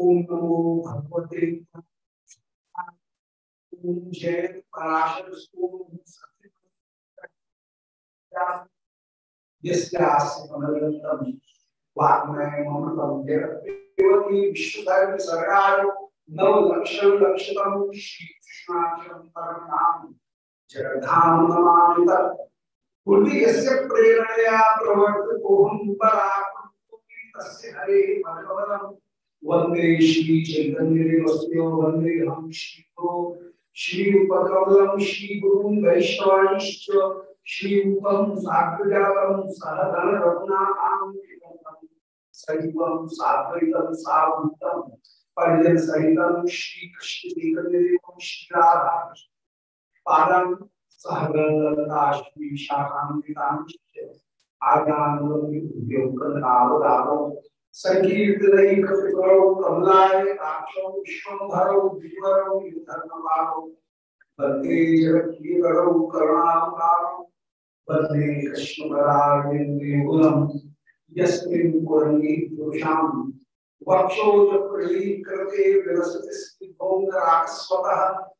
ओम नमो भगवते ओम जय पराशर यस्यास्मरणं वाग्मय ममतं देवती विश्वधर्म सरकार नव लक्षतम श्री परम नाम जगधाम नमामि तत् कुली प्रेरणया प्रवर्तकोहं हरे भगवतम् वंदे श्री चैतन्य वंदे हम श्री गुरु श्री उपकमलम श्री गुरु वैष्णवांश्च श्री उपम साग्रजातम सहधन रघुनाथां सहितम साद्वैतम सावधूतम परिजन सहितम श्री कृष्ण चैतन्य श्री राधा पादम सहगणता श्री शाखान्वितां आज्ञानुयोगकरणावदारो संकीर्तनई कपिकरो कमलाय काक्षो विश्वंभरो विवरो युधर्मवारो वंदे जगद्गीकरो करुणावतारो वंदे कृष्णपरायणेन्द्रियगुणम् यस्मिन् पुरङ्गी पुरुषां वक्षोज प्रलीकृते विलसति स्थितोङ्गराकस्वतः काश्मीरं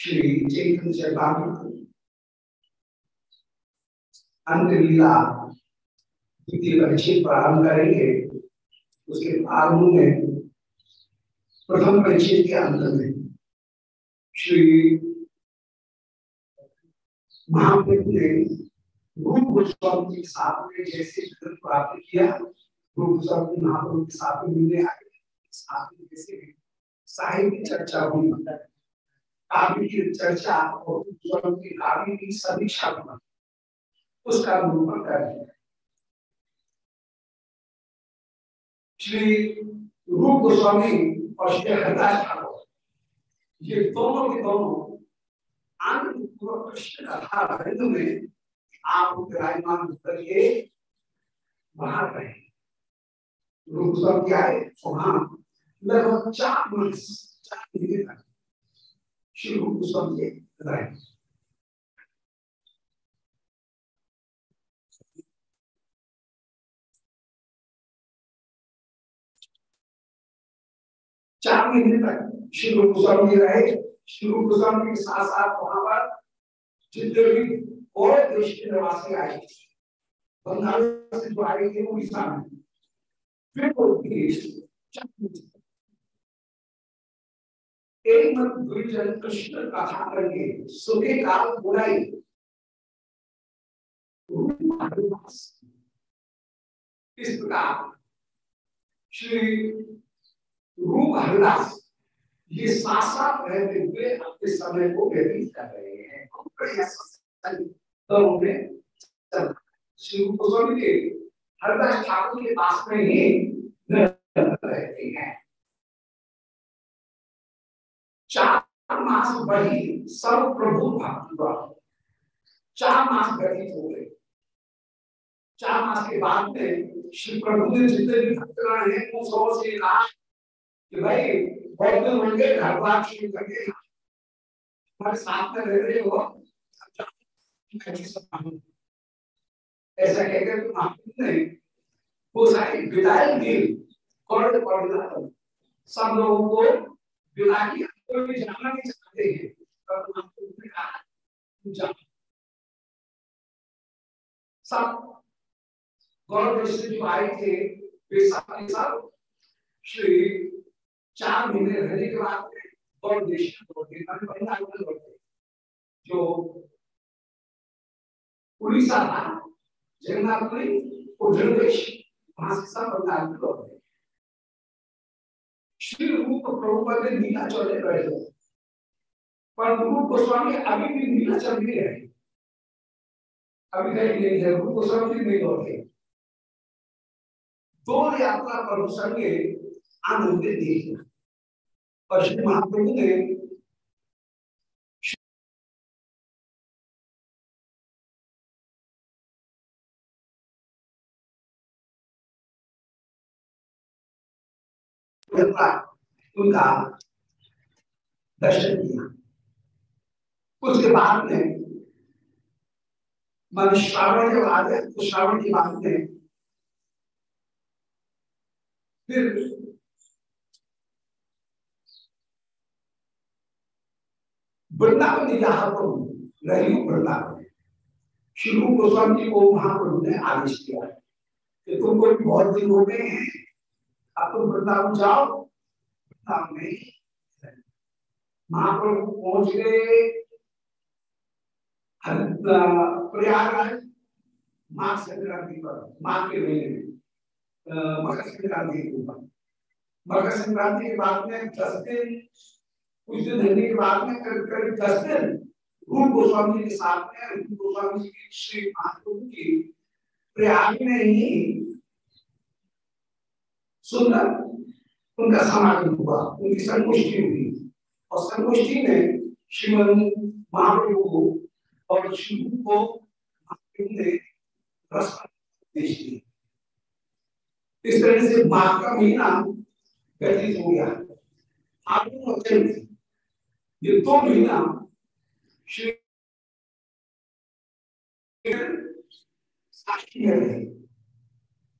श्री चैतन्य चैतन्य अंतलीला द्वितीय परिचय प्रारंभ करेंगे। उसके आरंभ में प्रथम परिचय के अंत में श्री महाप्रभु ने रूप गोस्वामी के साथ में जैसे प्राप्त किया रूप गोस्वामी महाप्रभु के साथ में मिलने आए। साथ में जैसे साहित्य चर्चा हुई। काव्य की चर्चा और की काव्य की समीक्षा हुई उसका निरूपण कर दिया श्री रूप गोस्वामी और श्री हरिदास ठाकुर ये दोनों के दोनों आनंद कृष्ण कथा में आप विराजमान बाहर रहे। रूप गोस्वामी आए, वहाँ लगभग चार चार महीने तक श्री रूप गोस्वामी रहे चार महीने तक श्री रूप गोस्वामी रहे। श्री रूप गोस्वामी के साथ साथ वहाँ पर जितने भी और देश के निवासी आए। बंगाल से जो आए थे उड़ीसा में फिर वो एक कृष्ण करके सुखे काल बुराई। इस प्रकार श्री रूप हरिदास ये साथ रहते हुए अपने समय को व्यतीत कर रहे हैं। तो श्री रूप गोस्वामी हरिदास ठाकुर के पास में ही रहते हैं। चार मास बढ़ी सब प्रभु भक्ति चार मास व्यतीत हो गए चार मास के बाद में श्री प्रभु ने जितने भी भक्तगण हैं, वो सौ से कहा कि भाई बहुत दिन होंगे घर बार शुरू करके हमारे साथ में रह रहे हो ऐसा कहकर तो महाप्रभु ने वो सारी विदाई दी। कौन कौन सब लोगों को विदा किया। कोई जाना नहीं चाहते हैं और महाप्रभु ने कहा सब गौरव जो आए थे वे सब के सब श्री चार महीने रहने के बाद गौरव देश लौटे जो उड़ीसा था, जगन्नाथपुरी उद्रदेश वहाँ से सब बंगाल में लौटे श्री रूप प्रभुपद ने नीला चौड़े बैठे पर रूप गोस्वामी अभी भी नीला चल नहीं रहे अभी कहीं नहीं है रूप गोस्वामी नहीं लौटे। दो यात्रा पर संगे आनंद देखना और श्री महाप्रभु ने उनका दर्शन किया। उसके बाद में मन श्रावण के बाद है तो श्रावण की बात में फिर वृंदावन यहाँ पर रही वृंदावन। शुरू गोस्वामी जी को पर उन्होंने आदेश किया कि तुमको बहुत दिन हो गए हैं, अब तुम वृंदावन जाओ। वृंदावन में महाप्रभु पहुँच गए प्रयागराज माघ संक्रांति पर माघ के महीने में मकर संक्रांति के ऊपर मकर संक्रांति के बाद में दस दिन कुछ दिन रहने के बाद में करीब करीब दस दिन रूप गोस्वामी के साथ में रूप गोस्वामी जी की श्री महाप्रभु की प्रयाग में ही सुंदर उनका समागम हुआ, उनकी संगोष्ठी हुई। और संगोष्ठी में श्रीमद महाप्रभु को और शिव को इस तरह से माघ का महीना व्यतीत हो गया। फागुन और चैत्र ये दो महीना श्री साक्षी में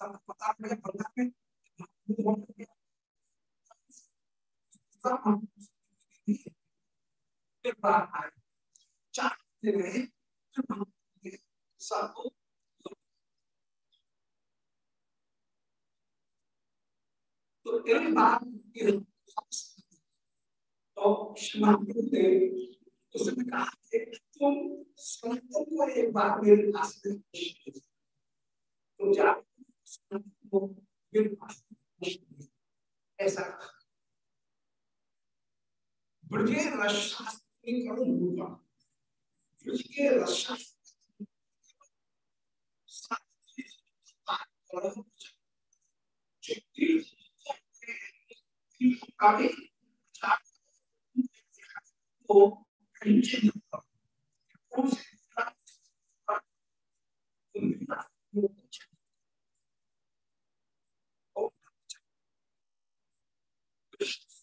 Okay. पता में पंद्रह में चार दिन सबको तो एक बात तो श्रीमान ने उसने कहा कि तुम संतों को एक बार मेरे पास में तो जा को मेरे पास ऐसा ब्रजे रसशास्त्री करो ब्रज के रसशास्त्र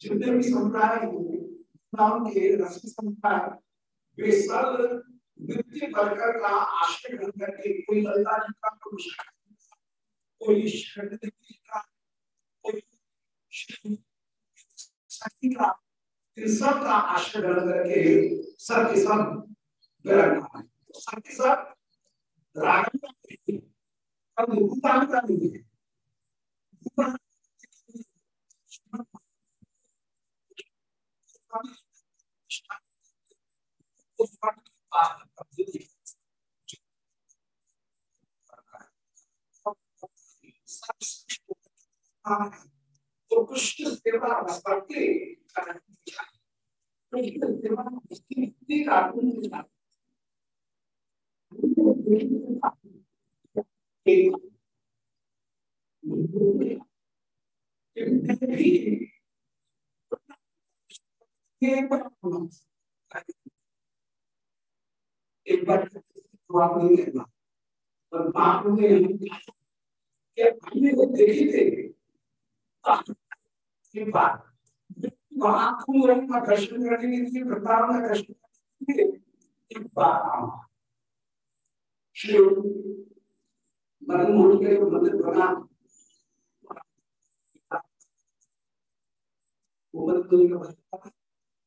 जितने भी संप्रदाय नाम के रस संप्रदाय वे सब प्रकृति वर्कर का आश्रय ग्रहण करके कोई ललिता जी का कोई कोई शक्ति का, कोई शक्ति का, इन सब का आश्रय ग्रहण करके सब के सब है। तो सब के सब राग अब रूपान का नहीं है तो कृष्ण सेवा करके कृष्ण सेवा मुक्ति का एक बार जवाब नहीं लेना पर बाप ने हमने वो देखे थे वहाँ कुंभ का दर्शन करने के लिए वृंदावन का दर्शन करने के लिए एक बार आऊँगा श्री मदन मोहन के मंदिर बना वो मदन का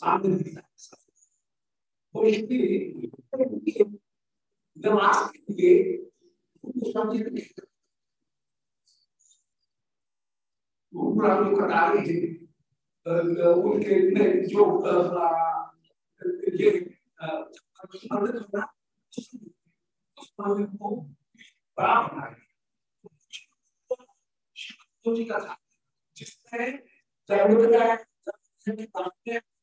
मंदिर सामने नमाज़ के लिए कटारे उनके जो ये मंदिर बना उस मंदिर को बड़ा बनाया जी का था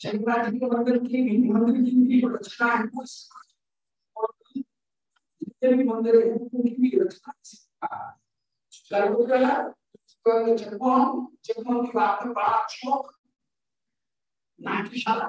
शंकराचार्य के मंदिर की मंदिर की रचना है वो जितने भी मंदिर है उनकी भी रचना गर्भगृह जगमोहन जगमोहन की बात में बड़ा शौक नाट्यशाला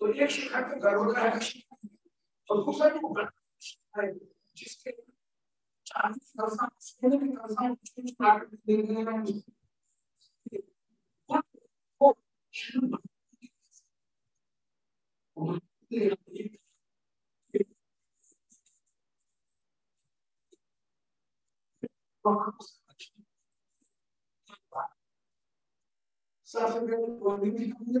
तो एक शिखर तो गर्व का है। और दूसरा जो है, जिसके चालीस दर्शन सोने के दर्शन कुछ प्राप्त देने में वो सबसे पहले बोलने की मुझे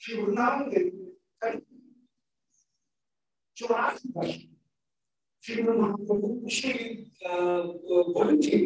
वृंदावन के चौरासी वर्ष श्री महाप्रभु श्री गोविंद जी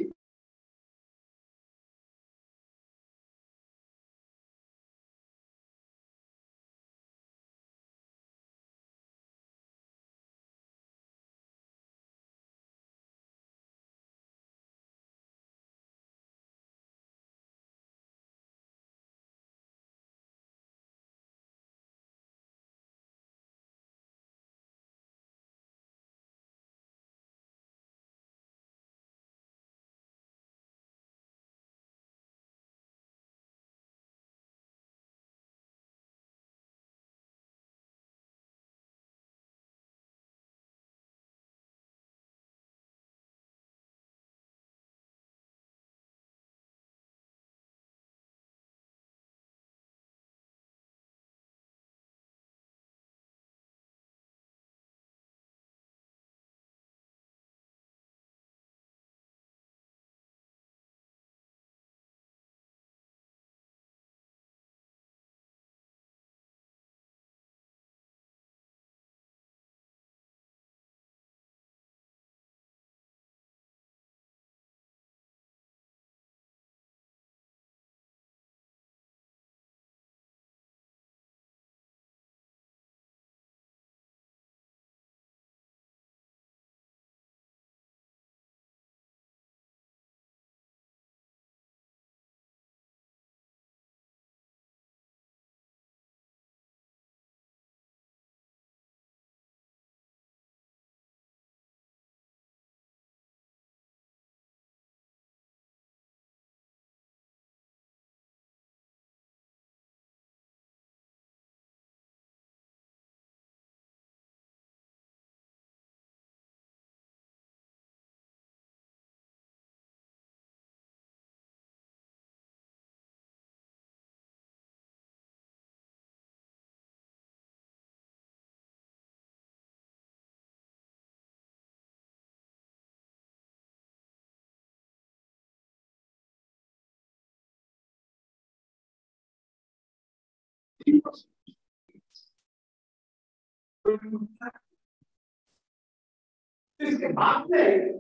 इसके बाद में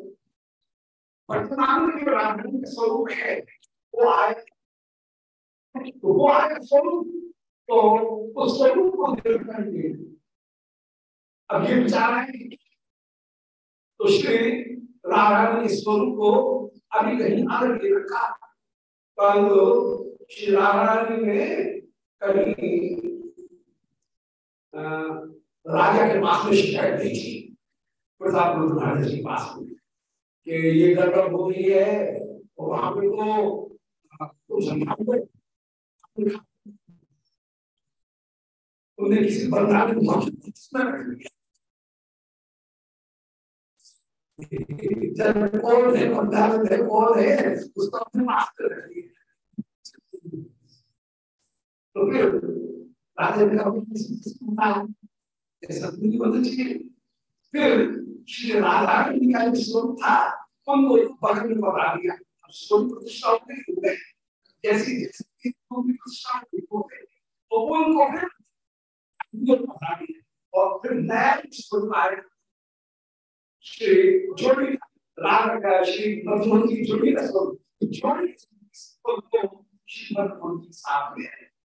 वर्तमान में जो राजधानी का स्वरूप है, वो आए। तो वो आए स्वरूप तो उस स्वरूप को करके अब ये विचार है तो श्री राधा स्वरूप को अभी कहीं आगे रखा। परंतु श्री राधा ने कभी राजा के पास में शिकायत थी। प्रताप महाराज के पास में, कि ये गड़बड़ हो रही है और वहाँ पे तो किसी बंगाल जब कौन है में कौन है? उसको अपने मास्टर रखिए तो फिर ने कहा नहीं होना चाहिए फिर श्री राधा का जो स्वरूप था उनको बगल में बता दिया अब स्वरूप प्रतिष्ठा नहीं हो गए जैसी जैसी प्रतिष्ठा हो गए तो उनको फिर बता दिया और फिर नया स्वरूप आए श्री जोड़ी राधा का श्री मधुमन की जोड़ी का स्वरूप जोड़ी श्री मधुमन की सामने है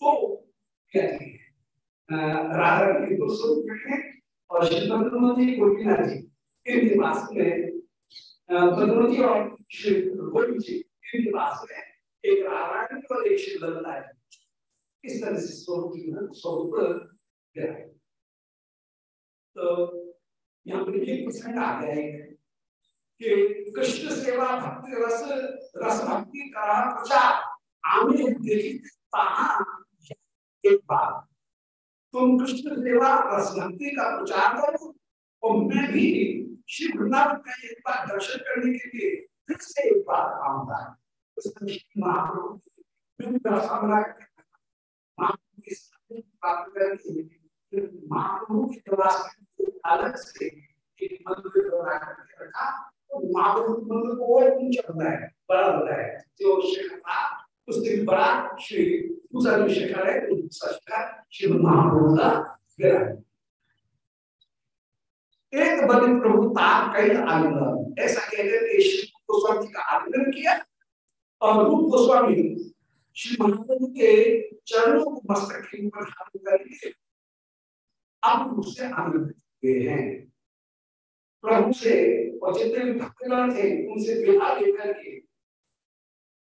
तो राधा के दो स्वरूप हैं और श्री पद्मजी गोपीनाथ जी में पद्मजी और श्री गोपी जी में एक और एक श्री है इस तरह से स्वरूप स्वरूप तो यहाँ पर प्रसंग आ गया है कि कृष्ण सेवा भक्ति रस रस भक्ति का प्रचार। देखी एक बार तुम कृष्ण सेवा रस भक्ति का प्रचार करो और मैं भी श्री वृंदावन का एक बार दर्शन करने के लिए फिर से एक बार आऊँगा। महाप्रभु की अलग रखा महाप्रभु बड़ा बनाया जो शेखर उस दिन बड़ा श्री दूसरा जो शेखर है श्री महाप्रभु का विराट एक बलि प्रभु तार कई आलिंगन ऐसा कहते थे श्री गोस्वामी का आलिंगन किया और रूप गोस्वामी श्री महाप्रभु के चरणों को मस्तक के ऊपर धारण करके अब उससे आनंद हुए हैं। प्रभु से और जितने भी भक्तगण थे, उनसे विवाह लेकर के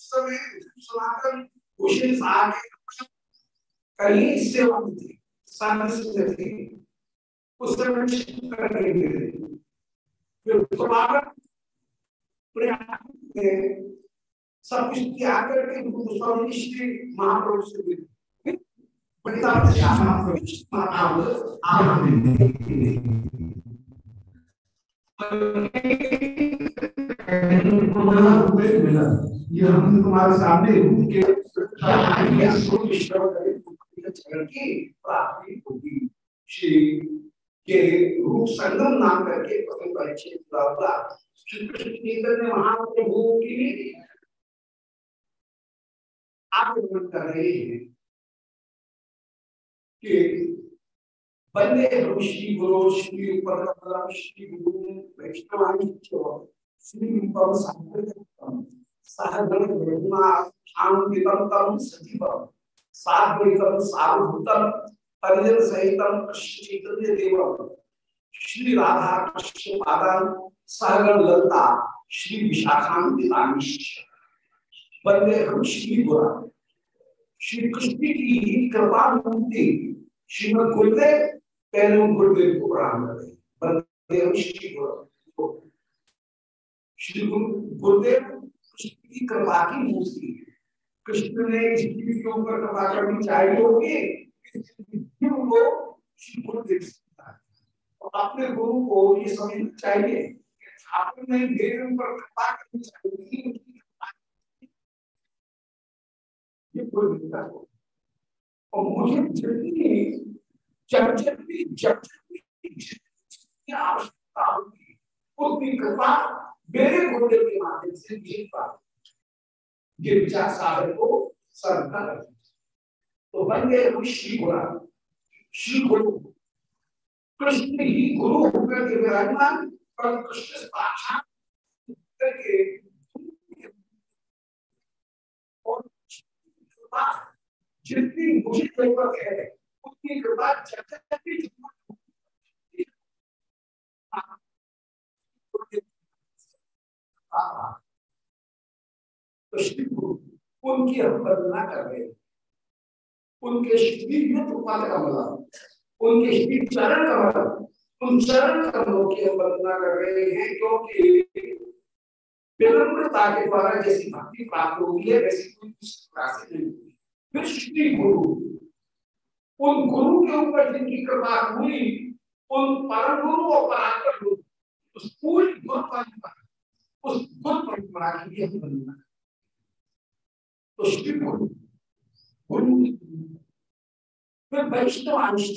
समय सनातन कुशिल आगे कहीं सेवा में थे। सामने थे। उस समय करने गए फिर दोबारा प्रयाग सब कुछ त्याग करके गोस्वामी श्री महाप्रभु से मिले। ये हम तुम्हारे सामने उनके प्राप्ति श्री के रूप संगम नाम करके प्रथम परिचय हुआ। श्री कृष्ण चैतन्य महाप्रभु की आगमन कर रहे हैं कि बंदे हम श्री गुरु श्री परम श्री गुरु वैष्णवानी श्री रूपम साधकम सहगण रघुनाथ शांतितम सजीवम साद्वैतम सार्वभूतम परिजन सहितम कृष्ण देवम श्री राधा कृष्ण पादन सहगण ललता श्री विशाखान्वितानिश्च बंदे हम श्री गुरा श्री कृष्ण की कृपा मूर्ति श्रीमद गुरुदेव पहले गुरुदेव को प्रणाम कर। बंदे, हम श्री गुरु श्री गुरुदेव की कृपा की मूर्ति। है कृष्ण ने इस जीव के ऊपर कृपा करनी चाहिए होगी श्री गुरुदेव और अपने गुरु को ये समझना चाहिए ठाकुर ने मेरे ऊपर कृपा करनी चाहिए ये कोई दिक्कत हो और मुझे जितनी जब जब भी जब जब आवश्यकता होगी, उतनी कृपा मेरे गुरुदेव के माध्यम से मिल पाती ये विचार साधन को रखती तो बन गए हम श्री गुरा। श्री गुरु। कृष्ण ही गुरु होकर के विराजमान पर कृष्ण साक्षात करके और जितनी मुझे ज़रूरत है उतनी कृपा जगत की कृष्ण गुरु उनकी हम वंदना कर। रहे हैं उनके श्री कृपा का मतलब उनके श्री चरण कमल उन चरण कमलों की हम वंदना कर रहे हैं क्योंकि विनम्रता के द्वारा जैसी भक्ति प्राप्त होगी है, वैसी कोई दूसरी प्रकार से नहीं होगी फिर श्री गुरु, उन गुरु के ऊपर जिनकी कृपा हुई, उन परम गुरु और परात्पर गुरु, उस पूरी गुरु परंपरा उस गुरु परंपरा की भी हम वंदना तो श्री गुरु गुरु फिर वैष्णव अंश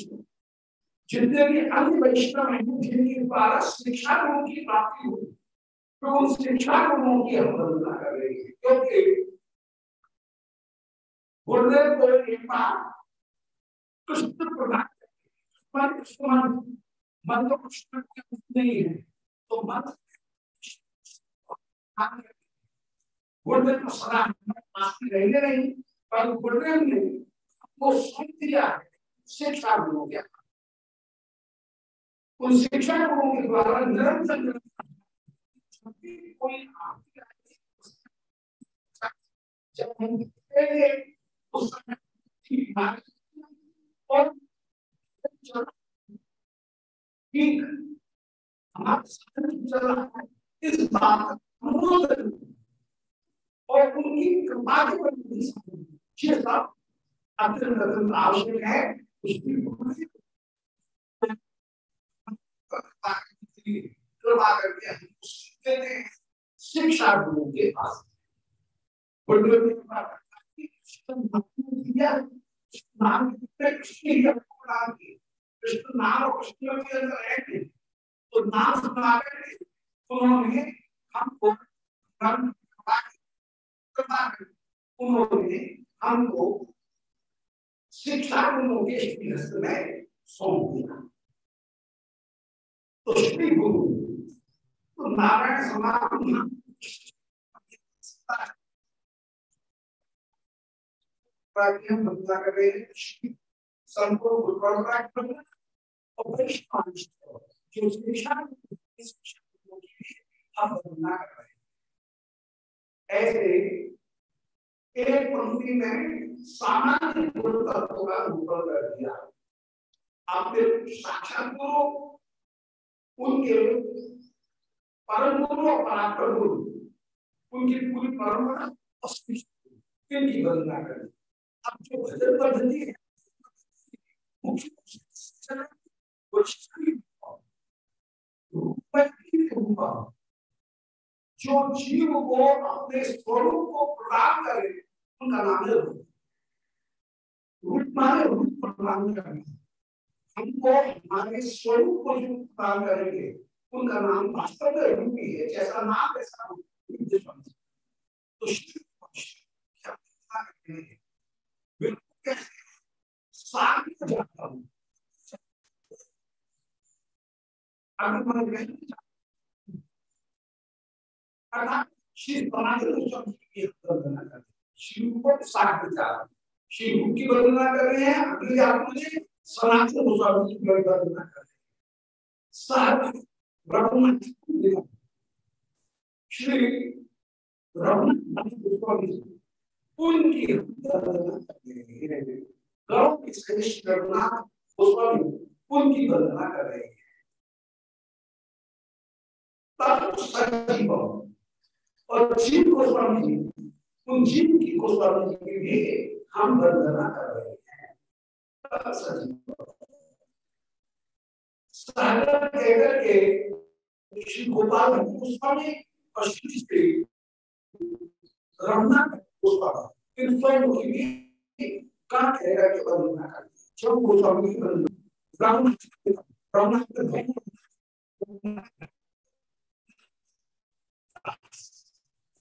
जितने भी अन्य वैष्णव हैं, जिनके द्वारा शिक्षा गुरु की प्राप्ति हुई तो उन शिक्षा गुरुओं की हम वंदना कर रहे हैं। क्योंकि गुरुदेव को एक बार कृष्ण प्रदान कृष्ण मन तो कृष्ण नहीं है तो मन गुरुदेव को सदा रहेंगे नहीं पर गुरुदेव ने वो सुन दिया है शिक्षा गुरु गया उन शिक्षा गुरुओं के द्वारा निरंतर कोई जब हम और ठीक हमारा चल रहा है इस बात और उनकी कृपा के ये सब अत्यंत आवश्यक है उसकी कृपा करके हम शिक्षा गुरु के पास नाम कृष्ण नाम कृष्ण के अंदर रहते तो नाम सुना करके उन्होंने हमको उन्होंने हमको शिक्षा उन्होंने हस्त में सौंप दिया। तो श्री गुरु तो नारायण समान हम बदला कर रहे हैं। संपूर्ण गुरु परंपरा और जो शिक्षा हम बदलना कर रहे हैं। ऐसे एक पंक्ति में सामान्य गुरु तत्व का रूपन कर दिया। आपने साक्षात गुरु उनके परम गुरु और परात्पर गुरु उनकी पूरी परंपरा इनकी वंदना करें अब जो भजन पद्धति है, मुख्य जो जीव को अपने स्वरूप को प्रदान करे, उनका नाम है रूप। रूप माने रूप प्रदान करना। हमको हमारे स्वरूप को जो प्रदान करेंगे, उनका नाम वास्तव में रूप ही है, जैसा नाम, वैसा रूप। तो जाता हूँ। अगर मैं अर्थात श्री सनातन शब्द की वंदना कर शिव को वंदना कर रहे हैं, अगले आप मुझे सनातन गोस्वामी की वंदना कर रहे हैं। श्री उनकी गौ के श्रेष्ठ उनकी वंदना कर रहे हैं। और जीव गोस्वामी जी, उन जीव की गोस्वामी जी की भी हम वंदना कर रहे हैं। सागर कहकर के श्री गोपाल गोस्वामी और श्री श्री गोस्वामी, इन स्वयं की भी कहा कहेगा कि वंदना कर सब गोस्वामी की वंदना रघुनाथ रघुनाथ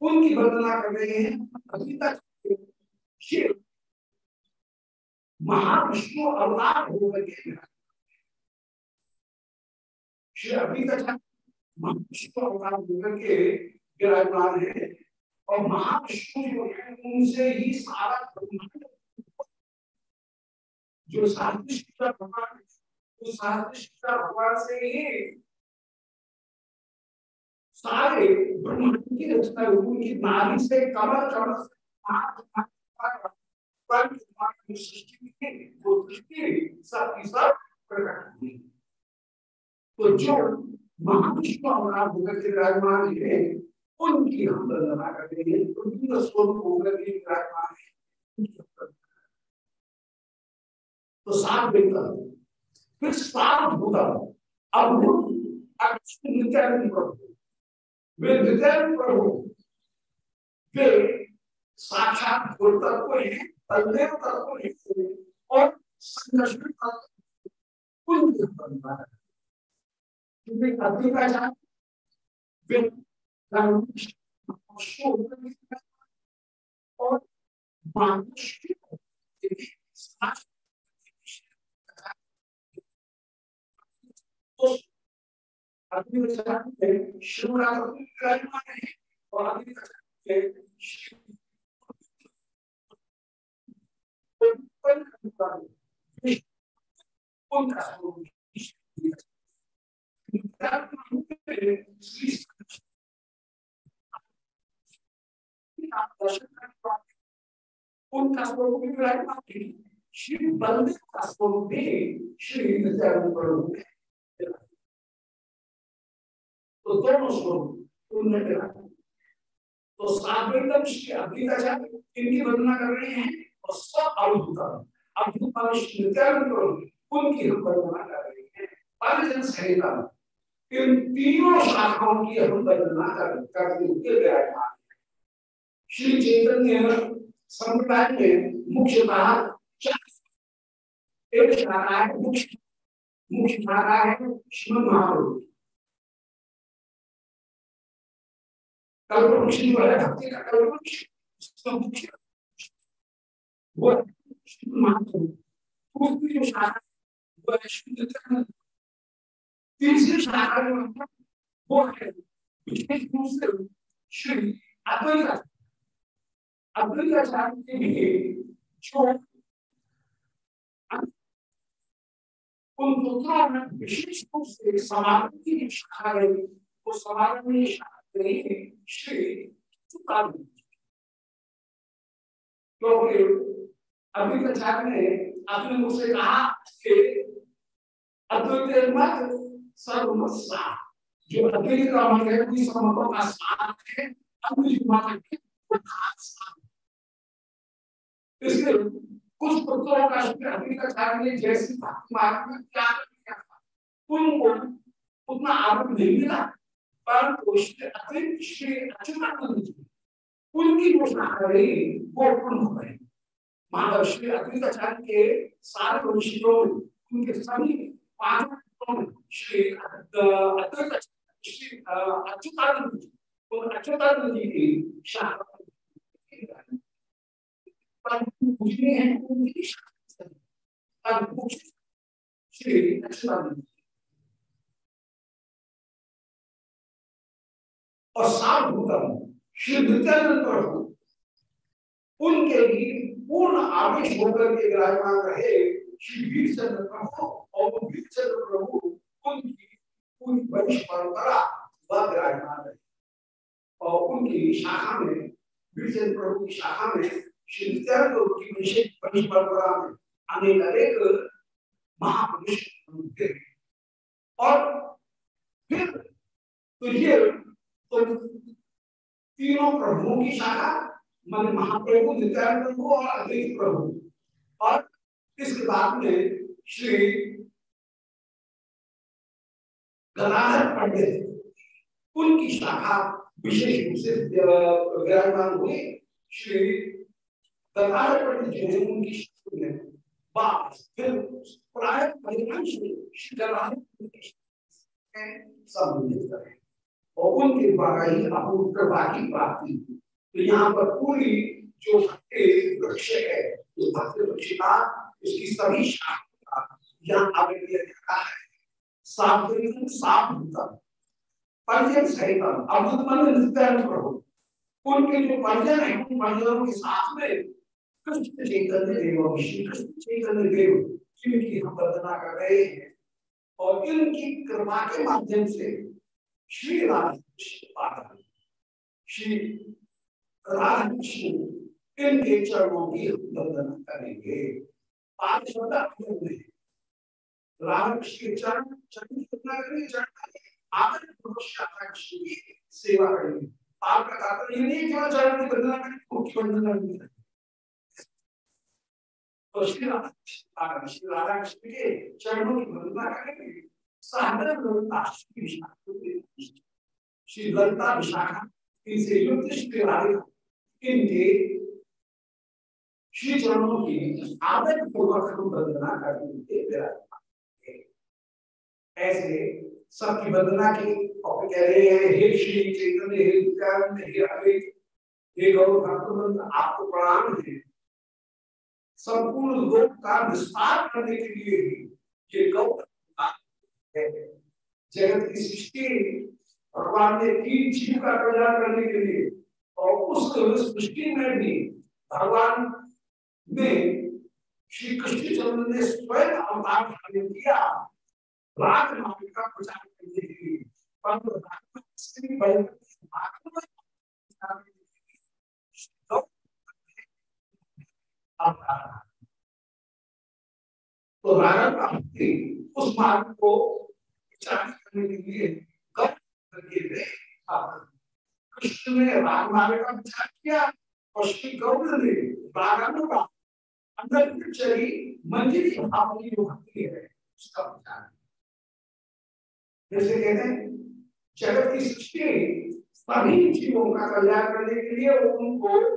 उनकी वंदना कर रहे हैं। अभी तक शिव महाविष्णु अवतार हो गए श्री अभी तक महाविष्णु अवतार होकर के विराजमान है और महाविष्णु जो है, उनसे ही सारा ब्रह्मांड जो सादृश्य भगवान उस सादृश्य भगवान से ही सारे ब्रह्मांड की रचना उनकी नारी से हुई। तो जो महाविष्णु विराजमान है, उनकी हम वंदना करते हैं, उनकी स्वरूप होकर के विराजमान है तो बेहतर फिर अब वे नित्यानंद प्रभु वे साक्षात भूल तत्व है तत्व तत्व है और संघर्षण तत्व उनके परिवार क्योंकि अग्नि का जान वे और मानुष्य शिवरात्रि और अग्नि उनका उनका स्वरूप श्री का स्वरूप श्री तो दोनों स्वरूप उनमें विराजमान तो श्री अद्विताचार्य इनकी वंदना कर रहे हैं और सब अद्भुतम अद्भुत उनकी हम वंदना कर रहे हैं। पांचजन संहिता इन तीनों शाखाओं की हम वंदना करते हुए विराजमान श्री चैतन्य संप्रदाय में मुख्यतः एक शाखा है, मुख्य मुख्य शाखा है श्रीमद महाप्रभु। कल्पवृक्ष जो है भक्ति का कल्पवृक्ष उसका मुख्य वो श्रीमद महाप्रभु दूसरी जो शाखा वो है श्री तीसरी शाखा जो वो है विशेष रूप से श्री अद्वैत अद्वैताचार्य के लिए जो उन पुत्रों में विशेष रूप से समागम की शाखा है वो समागम में श्री क्योंकि अद्वैताचार्य ने अपने मुख से कहा कि मत जो है का है इसलिए कुछ पुत्रों का ने जैसे भक्ति मार्ग में क्या था उनको उतना आनंद नहीं मिला। परंतु अतिरिक्त श्री अच्युतानंद जी उनकी घोषणा कर, वो पूर्ण हो गए। माधव श्री अद्वैताचार्य के सारे वंशियों में, उनके सभी पाँच श्री अद्वैत श्री अच्युतानंद जी उन अच्युतानंद जी की शाखा हैं। उनकी श्री अच्युतानंद और सार्वभूतम श्री नित्यानंद प्रभु उनके भी पूर्ण आवेश होकर के विराजमान रहे श्री वीरचंद्र प्रभु और वीरचंद्र प्रभु उनकी पूरी वंश परंपरा वह विराजमान रहे। और उनकी शाखा में, वीरचंद्र प्रभु की शाखा में श्री नित्यानंद प्रभु की विशेष वंश परंपरा में अनेक अनेक महापुरुष और फिर तो ये तो तीनों प्रभुओं की शाखा, मान महाप्रभु, नित्यानंद प्रभु और अद्वैत प्रभु। और इसके बाद में श्री गदाधर पंडित, उनकी शाखा विशेष रूप से विराजमान हुई। श्री गदाधर पंडित जो है उनकी प्राय अधिकांश श्री गदाधर संबंधित करें। और उनके द्वारा ही अपूर्व की प्राप्ति तो यहाँ पर पूरी जो वृक्ष है, जो भक्ति वृक्ष का उसकी सभी शाखा यहाँ आगे दिया जाता है। प्रभु। उनके जो है, उन के साथ में कृष्ण चैतन्य देव कृष्ण चैतन्य देव, जिनकी हम वंदना कर रहे हैं, और इनकी कृपा के माध्यम से श्री राधा श्री राधाकृष्ण इनके चरणों की हम वंदना करेंगे के चरण चरण वंदना करेंगे चरण आदर पूर्वक राधा की सेवा करेंगे आपका तात्पर्य ये नहीं केवल चरण की वंदना करें उनकी वंदना नहीं करें तो श्री राधा श्री राधा के चरणों की वंदना करेंगे। श्री ललिता विशाखा इनसे इनके श्री चरणों की आदर पूर्वक हम वंदना करते ऐसे सबकी वंदना की और कह रहे हैं हे श्री चैतन्य हे हे हे आपको प्रणाम है संपूर्ण लोक का विस्तार करने के लिए ये गौर है। जगत की सृष्टि भगवान ने तीन जीव का कल्याण करने के लिए और उस सृष्टि में भी भगवान ने श्री कृष्ण चंद्र ने स्वयं अवतार धारण किया, राग नाम का प्रचार करने के लिए। तो राग उस मार्ग को करने के लिए कृष्ण ने राग मार्ग का विचार किया और श्री गौर ने का अंदर चली की जो भक्ति है, उसका विचार जैसे कहते हैं, जगत की सृष्टि सभी जीवों का कल्याण करने के लिए उनको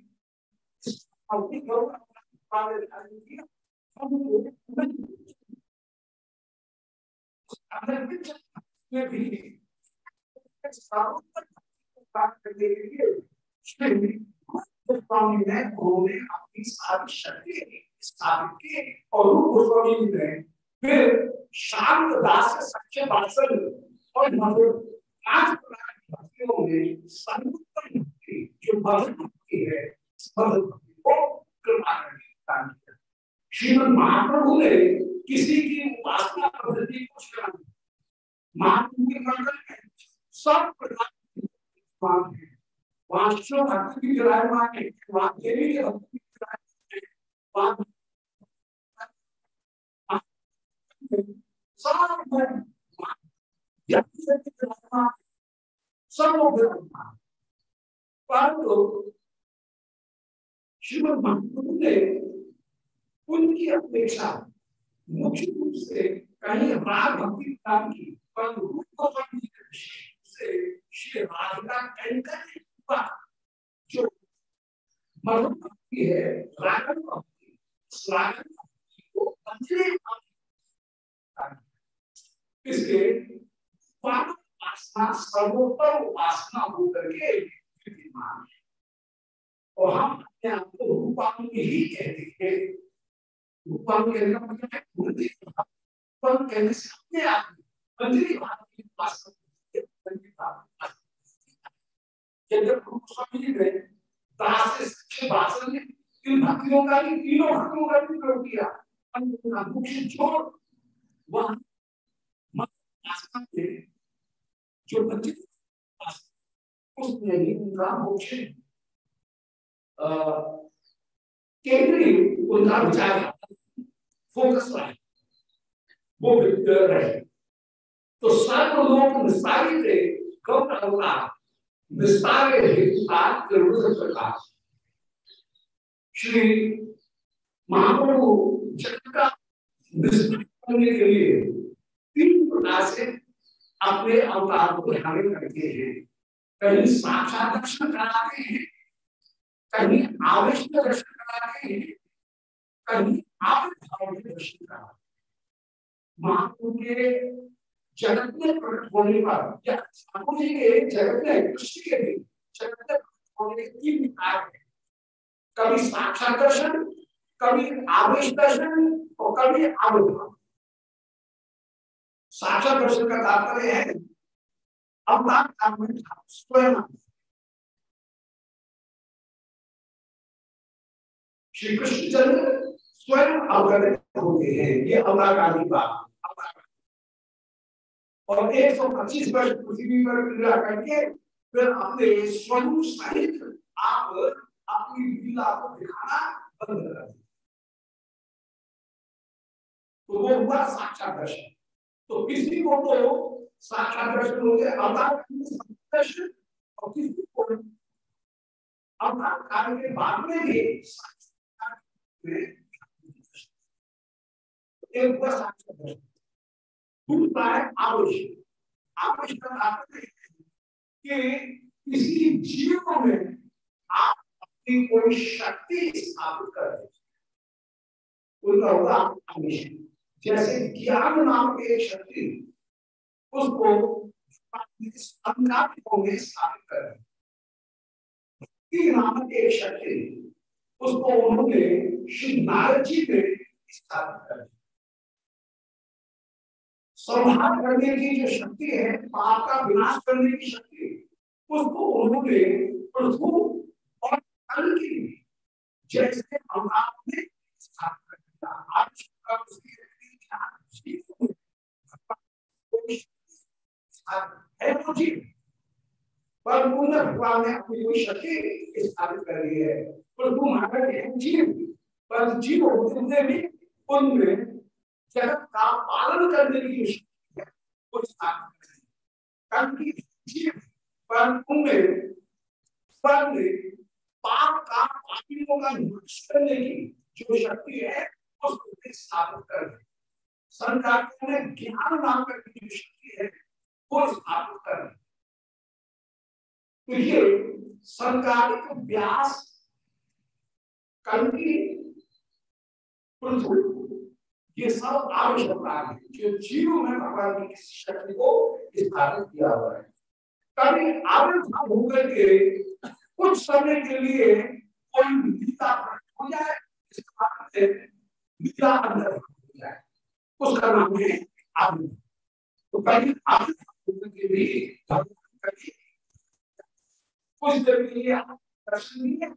अपनी सारी शक्ति स्थापित की और गोस्वामी ने फिर शांत दास सच्चे बासल और पाँच प्रकार की भक्तियों में सर्वोत्तम जो मधुर भक्ति है मधुर भक्ति को कृपा करने श्रीमद महाप्रभु ने किसी की उपासना पद्धति को महाप्रभु के मंडल में सब प्रकार की परंतु श्रीमद ने उनकी अपेक्षा मुख्य रूप से कहीं राग भक्ति प्राप्त की परंतु से श्री राधिका भक्ति सर्वोत्तम उपासना होकर के विद्यमान है। और हम अपने आप को रूपांग ही कहते हैं। रूपांग कहने का मतलब है मूर्ति रूपांग कहने से अपने आप भाव की स्वामी जी ने भाषण इन भक्तियों का तीनों का भी प्रयोग किया। मुख्य वह जो बच्चे उसमें ही उनका मुख्य केंद्रीय उनका विचार फोकस रहे, वो रहे। तो विस्तारित गौर अवतार विस्तार हेतु प्रकाश। श्री महाप्रभु जगत का विस्तार करने के लिए तीन प्रकार से अपने अवतार को धारण करते हैं। कहीं साक्षात दर्शन कराते हैं कहीं आवेश में दर्शन कराते हैं, कहीं आविर्भाव के दर्शन कराते महाप्रभु के जगत में प्रकट होने पर, या ठाकुर जी के जगत में कृष्ण के जगत में प्रकट होने के तीन विकार है। कभी साक्षात दर्शन, कभी आवेश दर्शन, और कभी आविर्भाव साक्षात दर्शन का तात्पर्य है, अवतार स्वयं श्री कृष्ण चंद्र स्वयं अवतरित होते हैं। ये का बात। और एक सौ पच्चीस वर्ष पृथ्वी पर क्रीड़ा करके फिर अपने स्वरूप सहित आप अपनी लीला को दिखाना बंद कर तो वो हुआ साक्षात दर्शन तो किसी को तो साक्षात दर्शन हो गया दर्शन और किसी को अवतार काल के बाद में भी साक्षात है किसी जीव में आप अपनी कोई शक्ति स्थापित कर होगा जैसे ज्ञान नाम की एक शक्ति उसको में स्थापित कर एक शक्ति उसको उन्होंने श्री नारद जी में स्थापित कर दिया। संहार करने की जो शक्ति है, पाप का विनाश करने की शक्ति उसको उन्होंने प्रभु और कल की जैसे अवतार में स्थापित कर दिया। आज है पर भगवान ने अपनी स्थापित कर है। जगत का पालन करने की शक्ति है पाप का पापियों का नाश करने की जो शक्ति है उसको स्थापित कर दे संकारियों में ज्ञान नाम करने की जो शक्ति है, वो स्थापित कर दे ये संकारिक व्यास कंकी ये सब आवश्यकता है जो जीव में भगवान की किसी शक्ति को स्थापित किया हुआ है। कभी आविर्भाव होकर के कुछ समय के लिए कोई प्रकट हो जाए मीता अंदर हो जाए उसका नाम है आविर्भाव तो कभी आविर्भाव के लिए कभी कुछ देर के लिए दर्शन लिए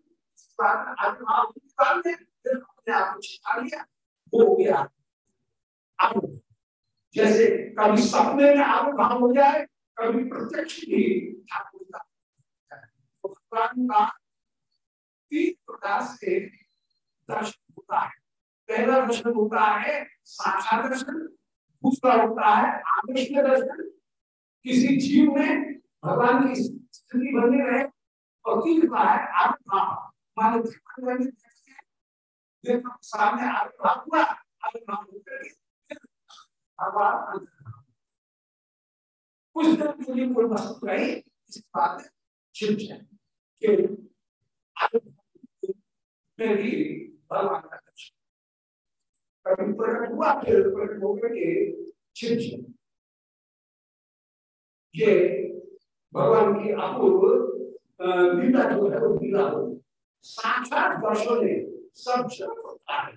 अपने आप को छिपा लिया, वो हो गया। जैसे कभी सपने में हो जाए, कभी प्रत्यक्ष भी ठाकुर का तो भगवान का तीन प्रकार से दर्शन होता है। पहला दर्शन होता है साक्षात दर्शन, दूसरा होता है दर्शन। किसी जीव में भगवान की स्थिति बनी रहे और तीसरा है आविर्भाव माने सामने आविर्भाव हुआ आविर्भाव होकर कुछ देर के लिए कोई वस्तु रहे इस बात छिप जाए कि भगवान का कभी प्रकट हुआ फिर प्रकट होकर के छिप जाए ये भगवान की अपूर्व लीला जो है वो लीला हो साक्षात वर्षों ने सब जगत होता है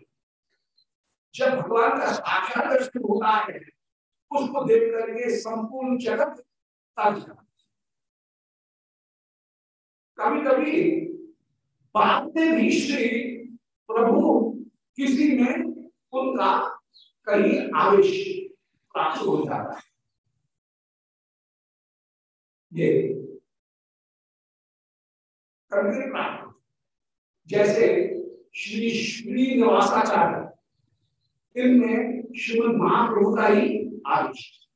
जब भगवान का साक्षात दर्शन होता है उसको देख करके संपूर्ण जगत कभी कभी बाद में भी श्री प्रभु किसी में उनका कहीं आवेश प्राप्त हो जाता है। ये प्राप्त जैसे श्री श्रीनिवासाचार्य इनमें श्रीमद महाप्रभु का ही आदेश।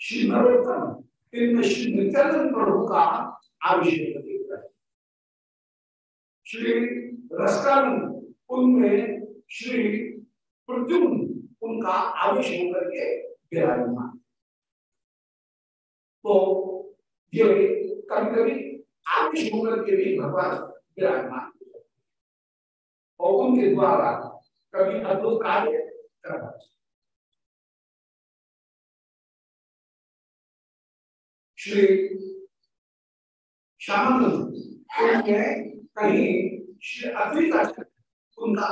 श्री नरोत्तम इनमें श्री नित्यानंद प्रभु का आविष्कार है। श्री रसकानंद उनमें श्री प्रद्युम्न, उनका आवेश होकर के विराजमान। तो ये कभी कभी आवेश होकर के भी भगवान विराजमान और उनके द्वारा कभी अद्भुत कार्य करवा श्री कहीं श्री उनका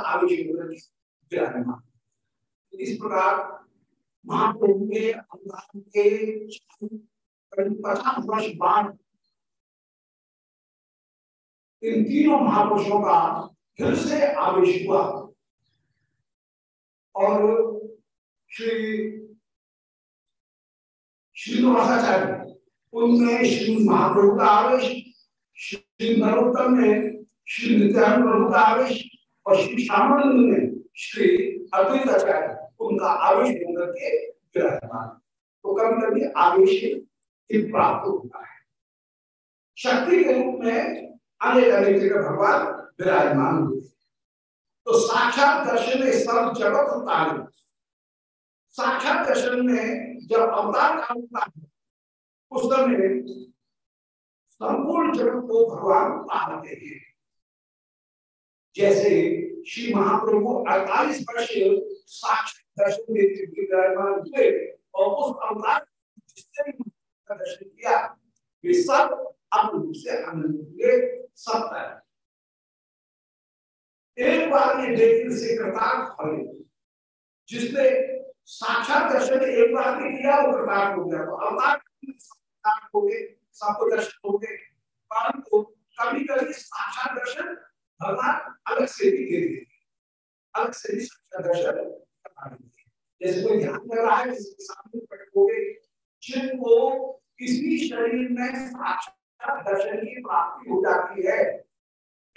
विराजमान इस प्रकार महाप्रभु के अवतार के पचास वर्ष इन तीनों महापुरुषों का फिर से आवेश हुआ। और श्री श्रीनिवासाचार्य, उनमें श्री महाप्रभु का आवेश, श्री नरोत्तम में श्री नित्यानंद प्रभु का आवेश, और श्री श्यामानंद में श्री अद्वैत आचार्य उनका आवेश होकर के विराजमान। तो कभी कभी आवेश प्राप्त होता है। शक्ति के रूप में अनेक अनेक जगह भगवान विराजमान हुए तो साक्षात दर्शन सब जगत उतार साक्षात दर्शन में जब अवतार का होता है उस समय संपूर्ण जगत को भगवान पालते हैं। जैसे श्री महाप्रभु अड़तालीस वर्ष साक्षात दर्शन देते विराजमान हुए और उस अवतार जिसने दर्शन किया, वे सब अपने रूप से आनंद हुए सब तरह एक बार ये देखने से कृतार्थ हो। जिसने साक्षात दर्शन एक बार भी किया, वो कृतार्थ हो गया। तो अवतार हो गए सबको दर्शन हो गए परंतु कभी कभी साक्षात दर्शन भगवान अलग से भी दे देते अलग से भी साक्षात दर्शन जैसे कोई ध्यान कर रहा है, जिसके सामने गए जिनको किसी शरीर में साक्षात दर्शन की प्राप्ति हो जाती है।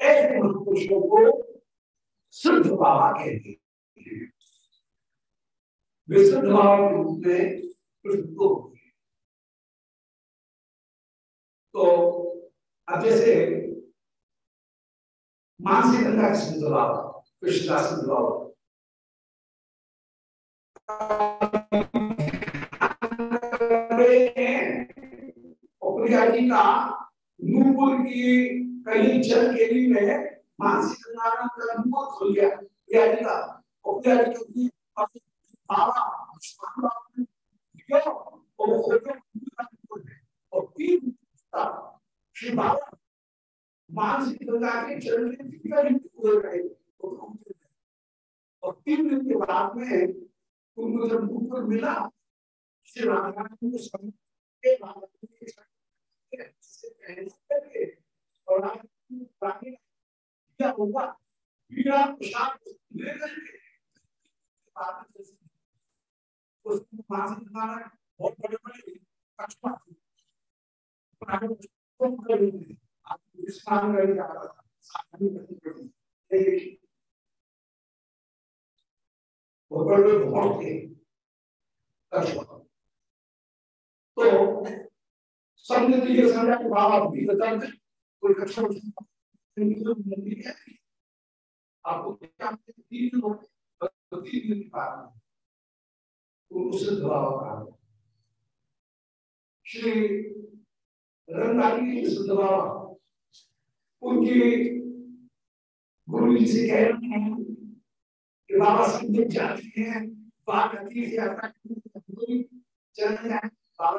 ऐसे महापुरुषों को शुद्ध बाबा कहते हैं। विशुद्ध भाव के रूप में प्रसिद्ध तो अब जैसे मानसिक गंगा सिद्ध भाव जी का नूपुर की कहीं जल केली में मानसिक नारायण का नूपुर खुल गया प्रिया जी का और प्रिया जी का बाबा और तीन श्री बाबा मानसिक गंगा के चरण में भीतर ही हुए रहे और तीन दिन के बाद में उनको जब ऊपर मिला श्री राधा को समझ के और क्या होगा वीरा प्रसाद लेकर के उसको मानसिक नारायण बहुत बड़े बड़े कछुआ आप इस काम करने जा रहा था सावधानी करनी पड़ी बहुत बड़े बहुत थे। तो समझा कि बाबा भी बता कोई है। आपको क्या तीन तीन दिन उसे दबाव कहा श्री गुरु जी से कह रहे हैं कि बाबा हैं बात है यात्रा जाए बाबा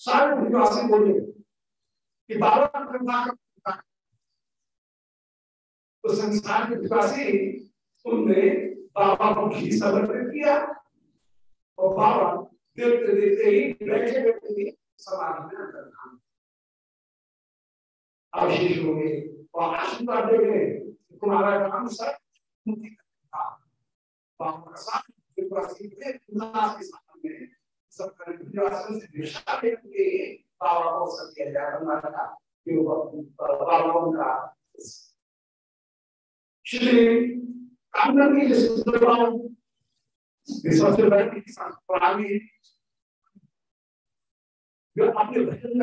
सारे कि बाबा कृपा तो संसार के बाबा को घी समर्पित किया और बाबा देखते देखते ही समाधि में अंदर अवशेष हो गए। और आशीर्वाद दे गए तुम्हारा काम सब बाबा का साथ विश्वासी थे उल्लास के सब करने से बाबा जो अपने भजन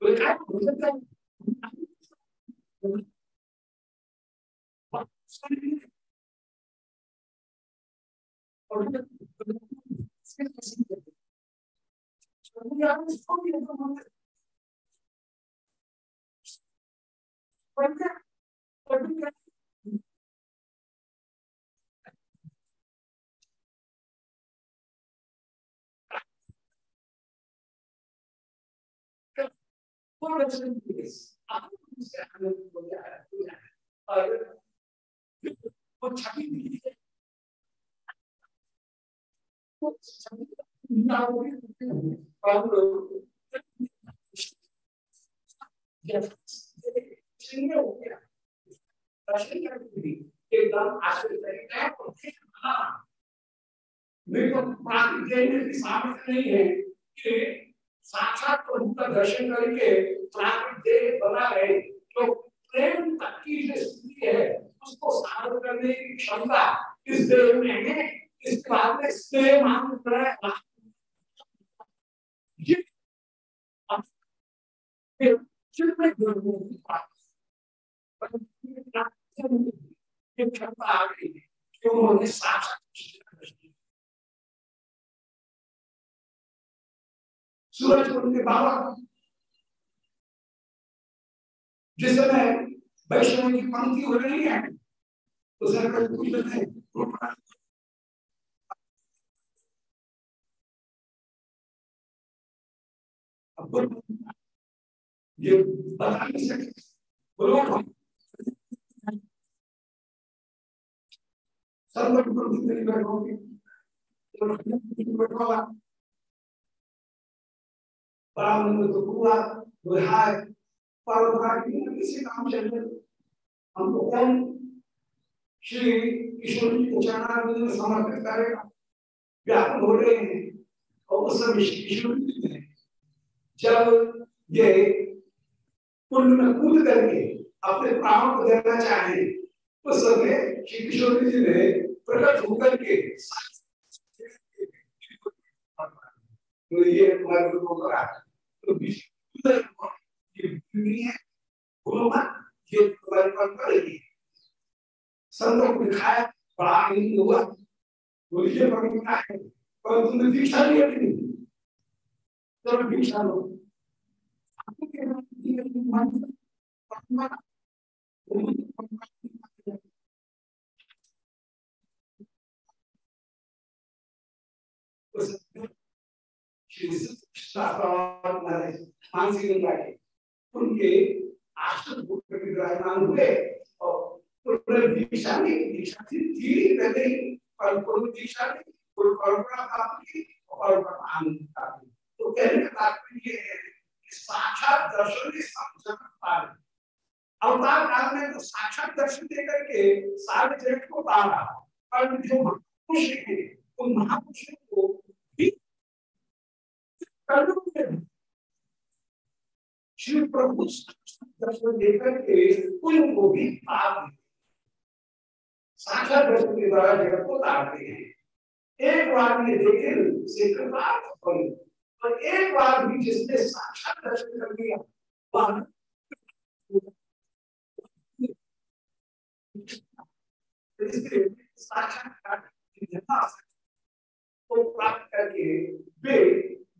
Right there. तो क्या हो सकता है वो छवि दिखी है वो छवि ना हो और हो गया दर्शन करके एकदम आश्चर्य तरीका है और मेरे को प्राकृतिक जैन की सामर्थ्य नहीं है कि साक्षात प्रभु का दर्शन करके प्राकृतिक देह बना रहे। तो प्रेम तक की जो स्थिति है, उसको साधन करने की क्षमता इस देह में है। इसके बाद में स्नेह मांग ये क्षमता आ गई कि उन्होंने साक्षात सूरज कुंड बाबा। जिस समय वैष्णव की पंक्ति हो रही है तो सरकार ये बता नहीं सकते। बोलो लोग बैठोगे बैठोगा ब्राह्मण तो पूरा की किसी काम चले हमको कौन श्री किशोर जी को चरणारविंद में समर्पित करेगा? व्याकुल हो रहे हैं, और उस समय श्री किशोर जी ने जब ये कुंड में कूद करके अपने प्राणों को देना चाहे, उस समय श्री किशोर जी ने प्रकट होकर के तो ये हमारे गुरु को तो ये भूमि है ये तुम्हारी परंपरा रही संतों दिखाया बड़ा आनंद हुआ ये परंपरा है पर तुमने दीक्षा नहीं अपनी तो दीक्षा लो मानसिक के उनके विराजमान हुए और दीक्षा नहीं दीक्षा थी थी पहले ही पर दीक्षा प्राप्त तो कहने ये साक्षात दर्शन साक्षात दर्शन देकर के सारे को पर जो महापुरुष है को प्रभु देकर के उनको भी साक्षात दर्शन के द्वारा जगत को तारते हैं एक बार ये देखे से और एक बार भी जिसने साक्षात दर्शन कर लिया वह साक्षात्कार को प्राप्त करके वे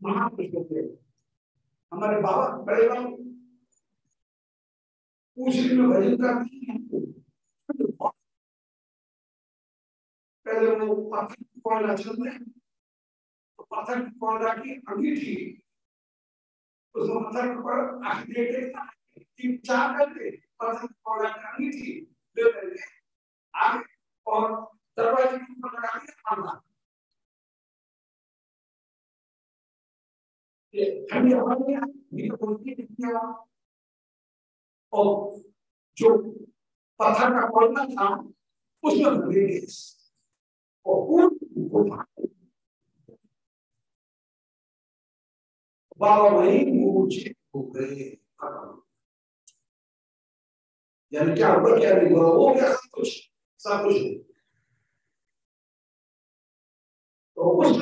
महापुरुष थे हमारे बाबा बड़े बाबू पूछने में भजन करती हैं पहले वो पत्थर कोयला चल रहे तो पत्थर कोयला की अंगीठी उस पत्थर पर देते चार करके पत्थर कोयला की अंगीठी ले करके आगे और दरवाजे के ऊपर लगा के मारना और जो पत्थर का कोयला था, उसमें भरे गैस और बाबा वही मूर्छित हो गए। यानी क्या हुआ, क्या नहीं हुआ, वो क्या सब कुछ सब कुछ तो उस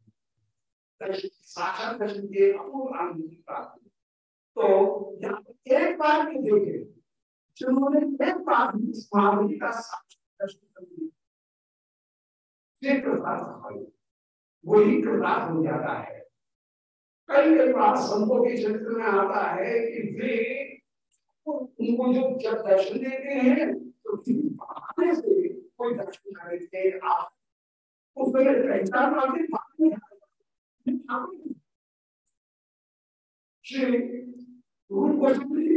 साक्षात दर्शन के तो यहाँ एक बार भी देखे जिन्होंने एक बार भी इस महावली का साक्षात कर लिया कृतार्थ वही कृतार्थ हो जाता है। कई कई बार संतों के चरित्र में आता है कि वे उनको जो जब दर्शन देते हैं तो से कोई दर्शन कर देते आप उसमें पहचान आते श्री रूप गोस्वामी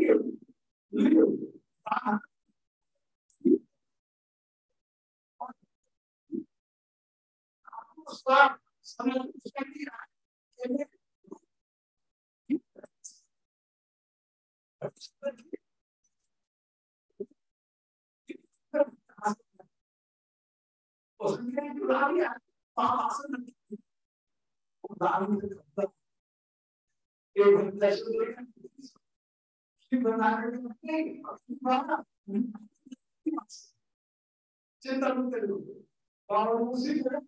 समय उसने बुला लिया पासन उदाहरण के शब्द एक घंटा शुरू श्री बना के चिंता मत करो और उसी को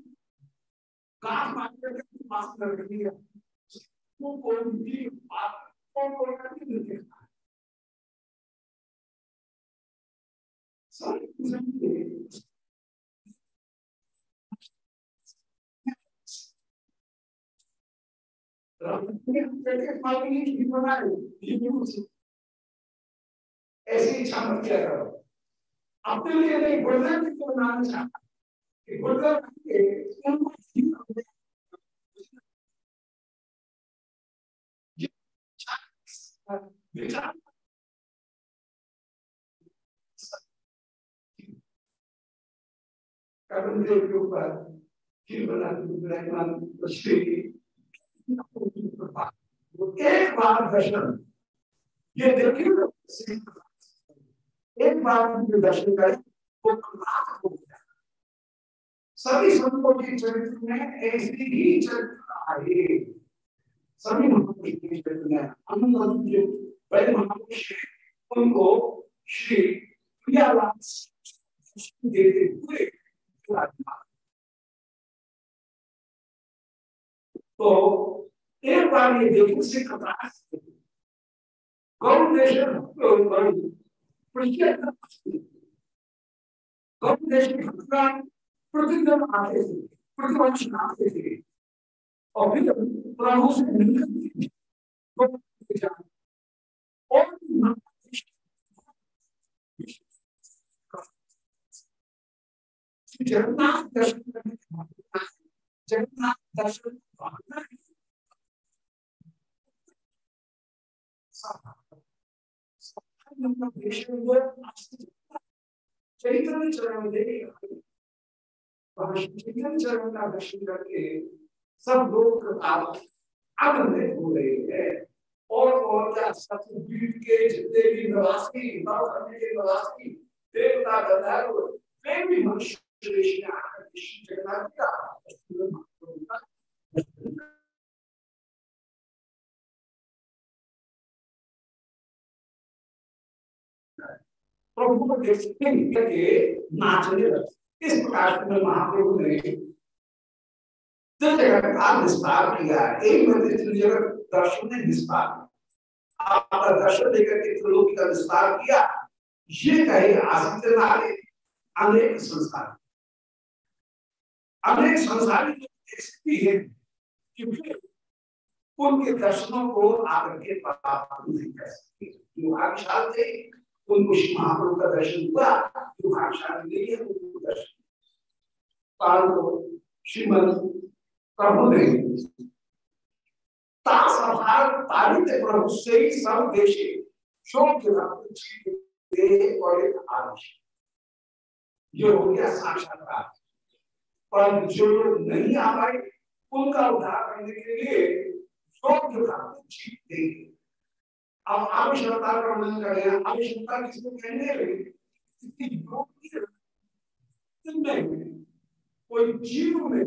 काट मार करके पास कर दिया वो कोई भी बात कौन कोई नहीं देखा सारी ऐसी इच्छा मत किया करो। अपने लिए नहीं, गुरुदेव जी को बनाना चाहता कि गुरुदेव के विचार कर्म के ऊपर फिर बना विराजमान श्री एक बार दर्शन ये देखिए, एक बार दर्शन करें, वो प्रभात हो गया। सभी संतों के चरित्र में ऐसी ही चरित्र आए। सभी महापुरुष के चरित्र में अनंत जो बड़े महापुरुष उनको श्री प्रियालाल देते हुए तो एक बार ये देखो सिख प्रतिदिन आते थे? प्रतिवर्ष आते थे। और फिर प्रभु से मिलकर जगन्नाथ दर्शन जगन्नाथ दर्शन चरण चरण का दर्शन करके सब लोग आनंदित हो रहे हैं और और क्या के जितने भी निवासी के निवासी देवता गंधर्व भी मनुष्य जगन्नाथ का प्रभु को देखते करके नाचने लगे इस प्रकार से महाप्रभु ने जगत का किया। एक मंदिर दर्शन ने आपका दर्शन लेकर के का विस्तार किया। ये कहे अनेक अनेक संसारी स्थिति है कि उनके दर्शनों को आकर के प्राप्त नहीं कर सकते। जो थे उनको महाप्रभु का दर्शन हुआ जो भाग्यशाली नहीं है उनको दर्शन परंतु श्रीमद प्रभु ने प्रभु से ही सब देशे हो गया पर जो नहीं आ पाए, उनका उद्धार करने के लिए योग्य जीत देंगे। अब आवश्यकता का वर्णन करें आवश्यकता किसको कहने कोई जीव में।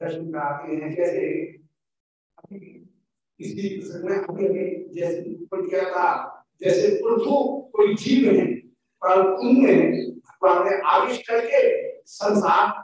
दर्शन कराते हैं। जैसे किसी में अभी अभी जैसे ऊपर किया था, जैसे प्रभु कोई जीव है, पर उनने भगवान ने आविष् करके संसार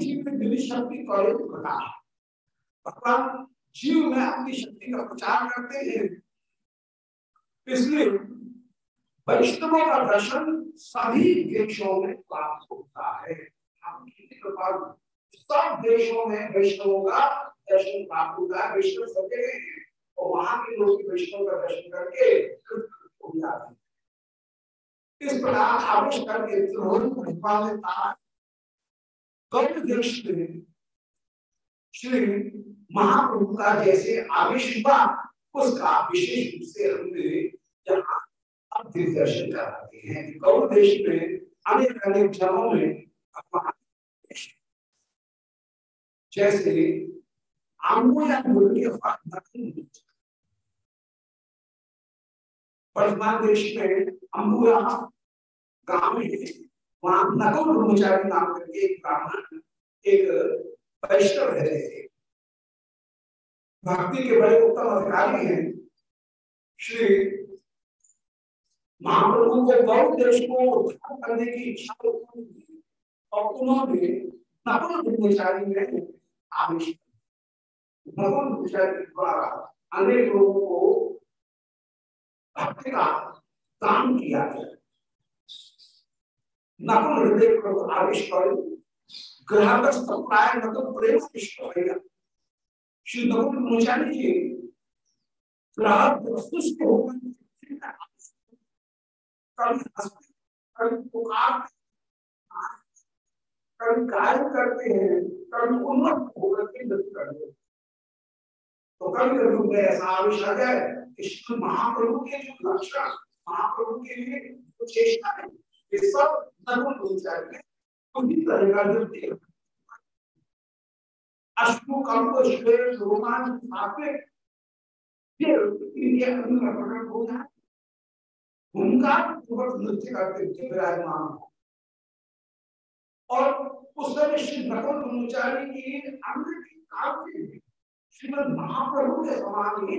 जीव में भगवान जीव में अपनी शक्ति का प्रचार करते हैं। इसलिए वैष्णवों का दर्शन सभी देशों में प्राप्त होता है सब देशों में वैष्णवों का दर्शन प्राप्त होता है वैष्णव सब और वहाँ के लोग वैष्णव का दर्शन करके हो। जाते इस प्रकार आवेश करके गौर में श्री महाप्रभु का जैसे आवेश हुआ, उसका विशेष रूप से हमने यहाँ अब दर्शन कराते हैं। गौर देश में अनेक अनेक जगहों में जैसे आंगो या मुर्गी वर्तमान देश में अम्बुआ गाँव में वहाँ नकुल ब्रह्मचारी नाम करके एक ब्राह्मण एक वैष्णव रहते थे भक्ति के बड़े उत्तम अधिकारी हैं श्री महाप्रभु को बहुत देश को उद्धार करने की इच्छा और उन्होंने नकुल ब्रह्मचारी में आवेश नकुल ब्रह्मचारी द्वारा अनेक लोगों को भक्ति का दान किया गया नकुल हृदय प्रभु आवेश नकुल प्रेम इष्ट श्री नकुल करते हैं कभी उन्नत होकर के नृत्य करते हैं। तो कभी कभी उनमें ऐसा आवेश आ जाए कि श्री महाप्रभु के जो लक्षण महाप्रभु के लिए जो चेष्टा है, ये सब नकुल ब्रह्मचारी में उन्हीं तरह का अश्रु अंदर प्रकट हो जाए उनका नृत्य करते विराजमान। हो और उस समय श्री नकुल ब्रह्मचारी की की काव्य श्रीमद महाप्रभु के समान ही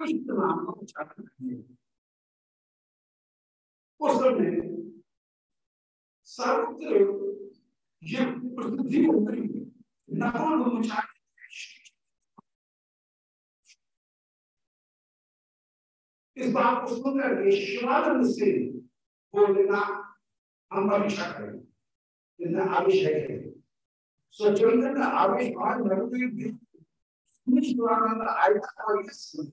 उच्चारण सर्वत्र ये प्रसिद्धि हो इस बात को सुनकर शिवानंद से बोलना हम परीक्षा जितना आवेश है सो आवेश शिवानंद आया और ये सुन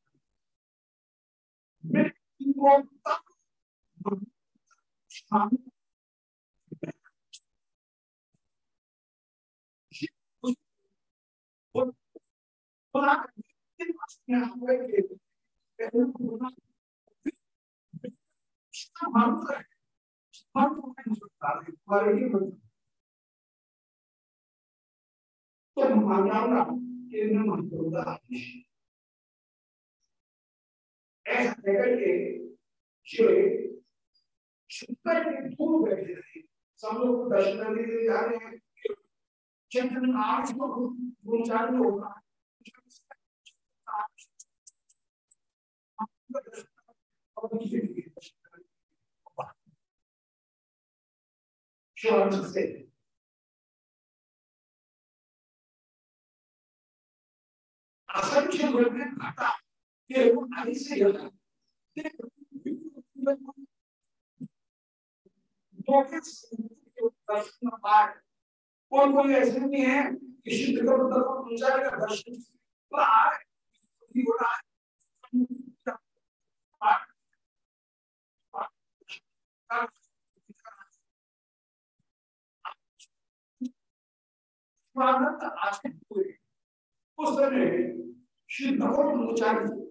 तो मानव केंद्र महत्वपूर्ण ऐसा कहकर के जो शुक्र के दूर बैठे रहे सब लोग दर्शन करने के लिए जा रहे हैं। चंद्र आज को गुंचारी होगा शिवानंद से असंख्य आदि से ज़्यादा कौन कोई ऐसे नहीं है कि शुद्ध का पूजा का दर्शन आ रहा स्वागत आचरित हुए उस समय श्री ब्रह्मचारी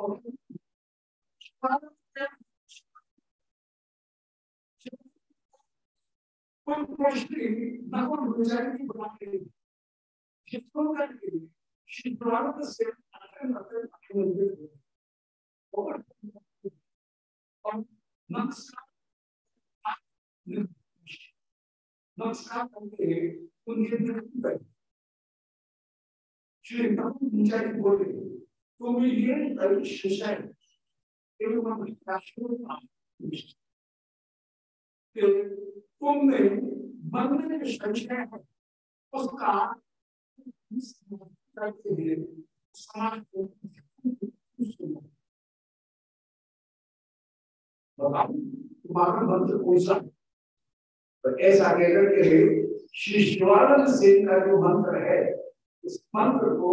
कोई प्रश्न नकुल गुजारी की बना के जिसको करके श्री प्रारंभ से आते आते आगे मंदिर और नमस्कार नमस्कार करके उनके दिल श्री नकुल गुजारी बोले तुम ये परीक्षा है एवं राष्ट्र तुमने मन में मंत्र कौन तो ऐसा कहकर के श्री का जो मंत्र है उस मंत्र को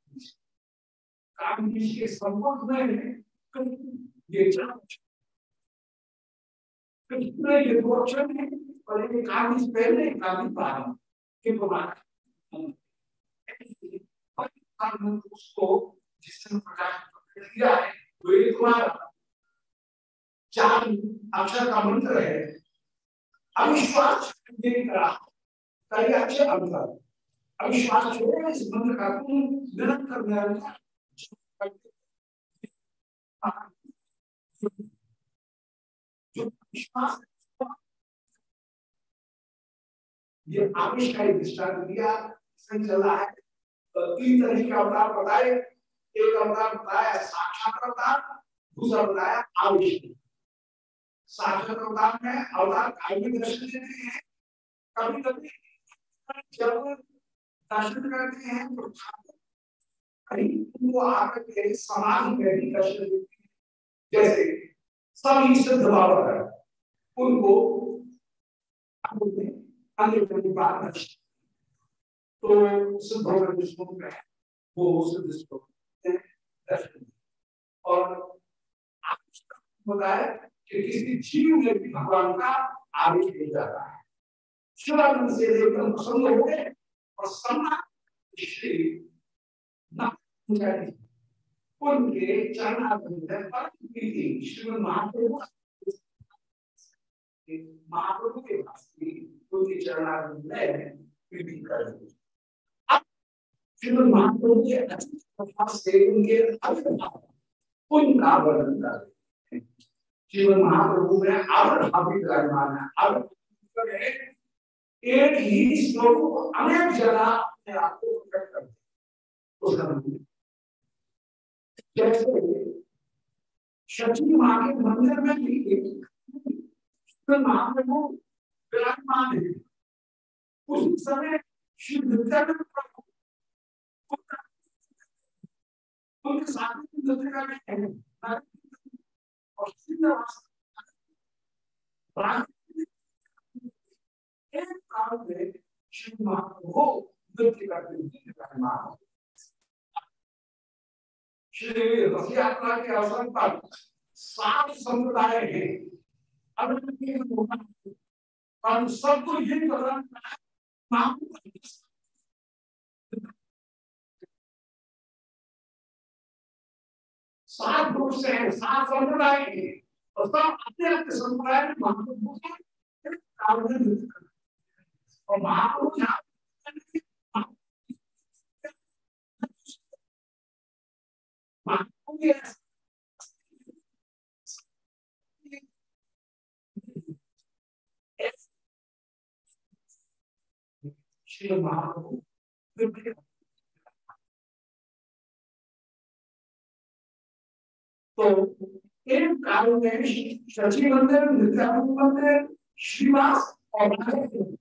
काम के संपर्क में ये ये दो अक्षर है। और पहले के बाद उसको जिसने प्रकाश किया है, वो ये तुम्हारा चार अक्षर का मंत्र है। अविश्वास अविश्वास इस मंत्र का तुम निरंतर निरंतर जो विश्वास ये आविष्कारी दृष्टांत दिया इसमें चल है। तो तीन तरह के अवतार बताए। एक अवतार बताया साक्षात अवतार, दूसरा बताया आविष्कार साक्षात अवतार में अवतार काव्य दर्शन देते हैं। कभी कभी जब दर्शन करते हैं तो आकर हैं। जैसे सभी सिद्ध बाबा है उनको तो वो और बताया कि किसी जीव में भी भगवान का आवेश नहीं जाता है। शिवानंद से एकदम प्रसन्न हो गए, और सम्मान श्री उनके चरणारविंद पर प्रीति श्रीमद महाप्रभु महाप्रभु के पास उनके चरणारविंद प्रीति कर अब श्रीमद महाप्रभु के पास से उनके अविर्भाव उनका वर्णन कर श्रीमद महाप्रभु में आविर्भाव विराजमान है आविर्भाव एक ही स्वरूप अनेक जगह अपने आप को प्रकट करते उसका जैसे शची माँ के मंदिर में भी विराजमान है। उस समय श्री प्रभु उनके साथ एक काल में श्री महाप्रभु नृत्य करते विराजमान श्री रथ यात्रा के अवसर पर सात संप्रदाय है। सबको ये सात ग्रुप से है, सात और सब अपने अपने संप्रदाय में और महाप्रभु यहाँ Yes. तो इन कालों में शची मंदिर नित्यानंद मंदिर श्रीवास और महाप्रभु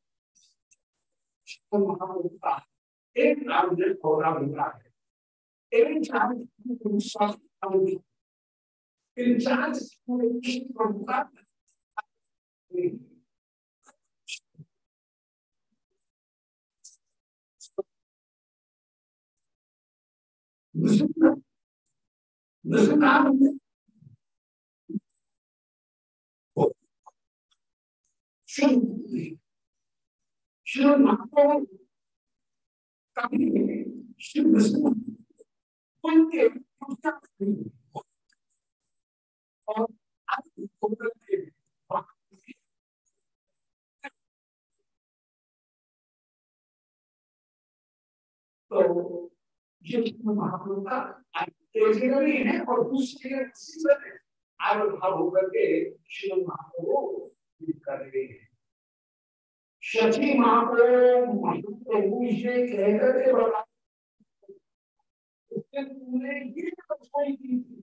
एक काल में होना होता है। एक चार इन चार प्रभु का श्री महाप्रभु श्री विष्णु उनके और तो ये महाप्रभु का है और दूसरी आविर्भाव होकर के श्री महाप्रभु कर रहे हैं शची महाप्रभु महाप्रभु ये कह करके बता उसने तूने ये कठिनाई की थी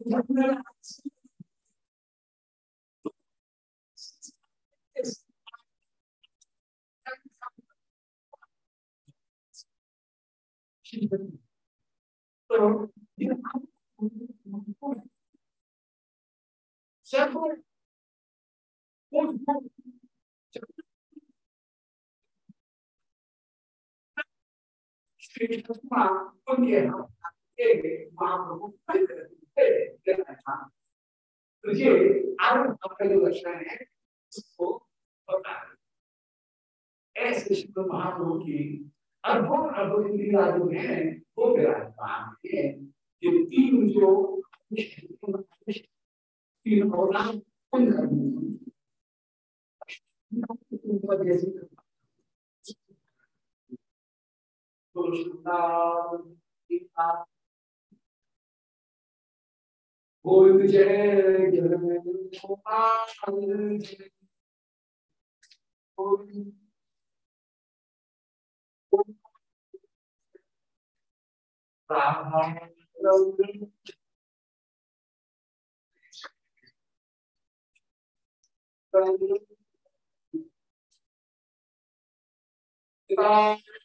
तो सब श्री कृष्ण उनके महाप्रभु तो ये आनंद का जो लक्षण है उसको बता ऐसे श्री महाप्रभु की अद्भुत अद्भुत लीला जो है वो विराजमान है ये तीन जो तीन अवदान जैसे गोविंद जय जय गोविंद Thank you.